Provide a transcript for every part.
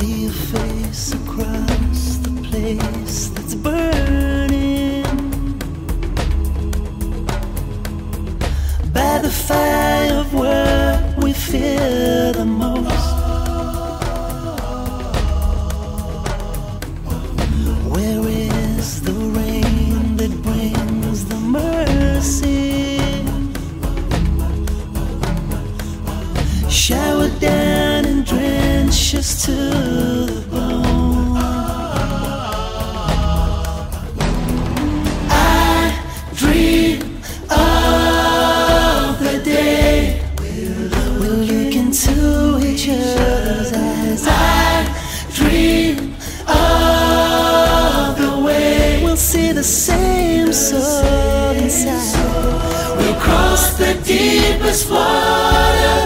see your face across the place that's burning. By the fire of what we fear the most. Where is the rain that brings the mercy? Shower down and drench us to the same soul inside. We'll cross the deepest water,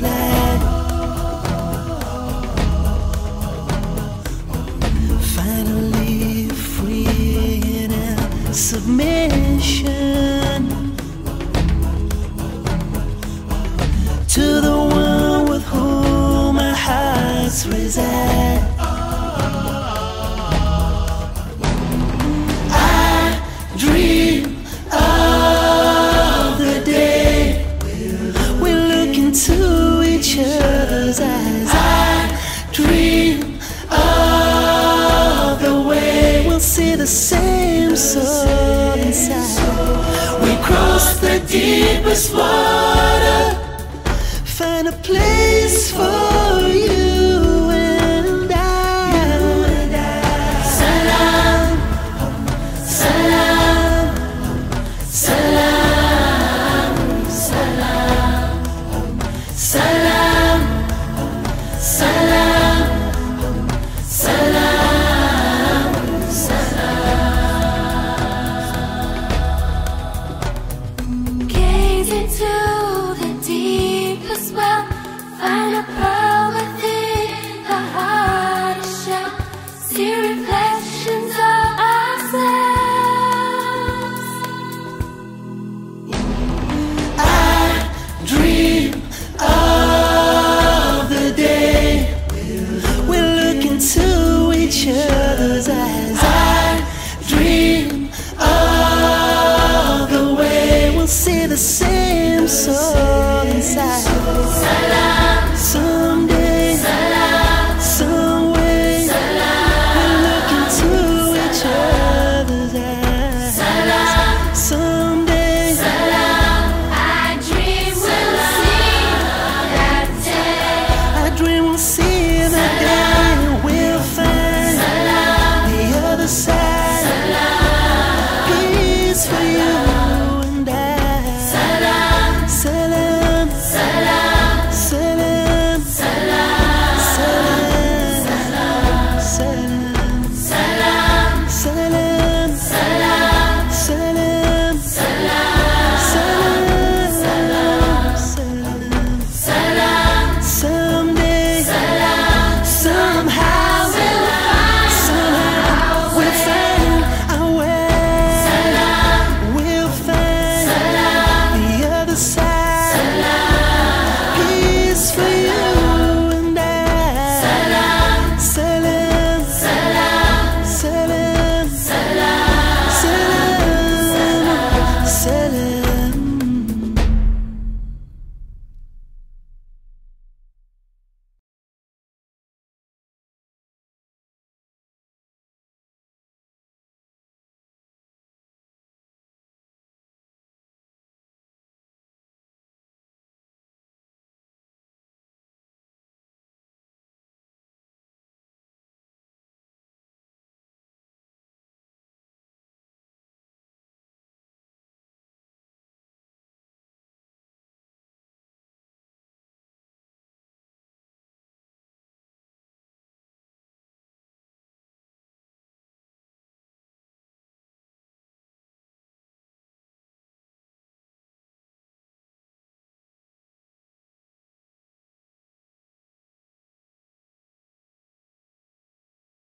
light. Finally free in our submission to the one with whom our hearts reside. See the same soul inside. We cross the deepest water, find a place for.